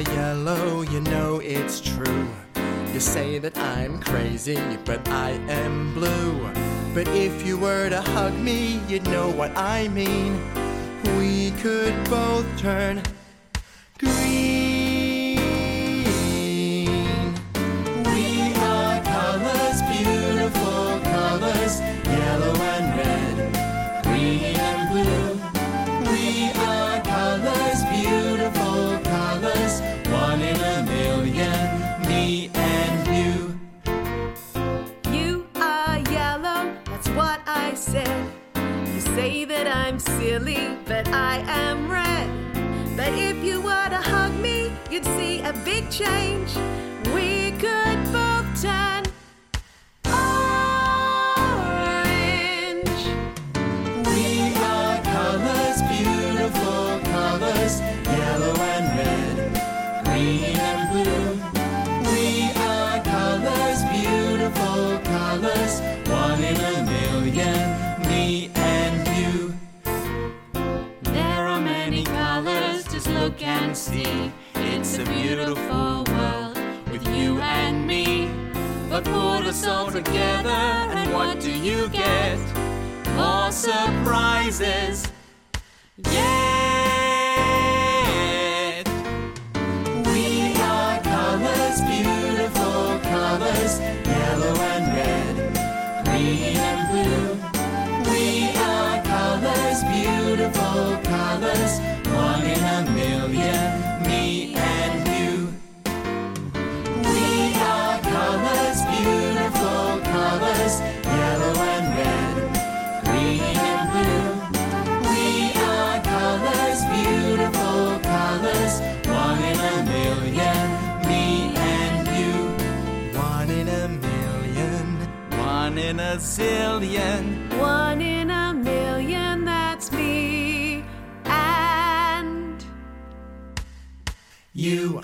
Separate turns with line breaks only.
yellow, you know it's true. You say that I'm crazy, but I am blue. But if you were to hug me, you'd know what I mean. We could both turn
I said. You say that I'm silly, but I am red. But if you were to hug me, you'd see a big change. We could both turn orange.
We are colors, beautiful colors,
look and see. It's a beautiful world with you and me. But put us all together, and what do you get? More surprises. Yet.
We are colors, beautiful colors, yellow and red, green and blue. We are colors, beautiful colors, in a million, me and you. We are colors, beautiful colors, yellow and red, green and blue. We are colors, beautiful colors, one in a million, me and you. One in a million, one in a zillion.
One in a million, that's me.
you.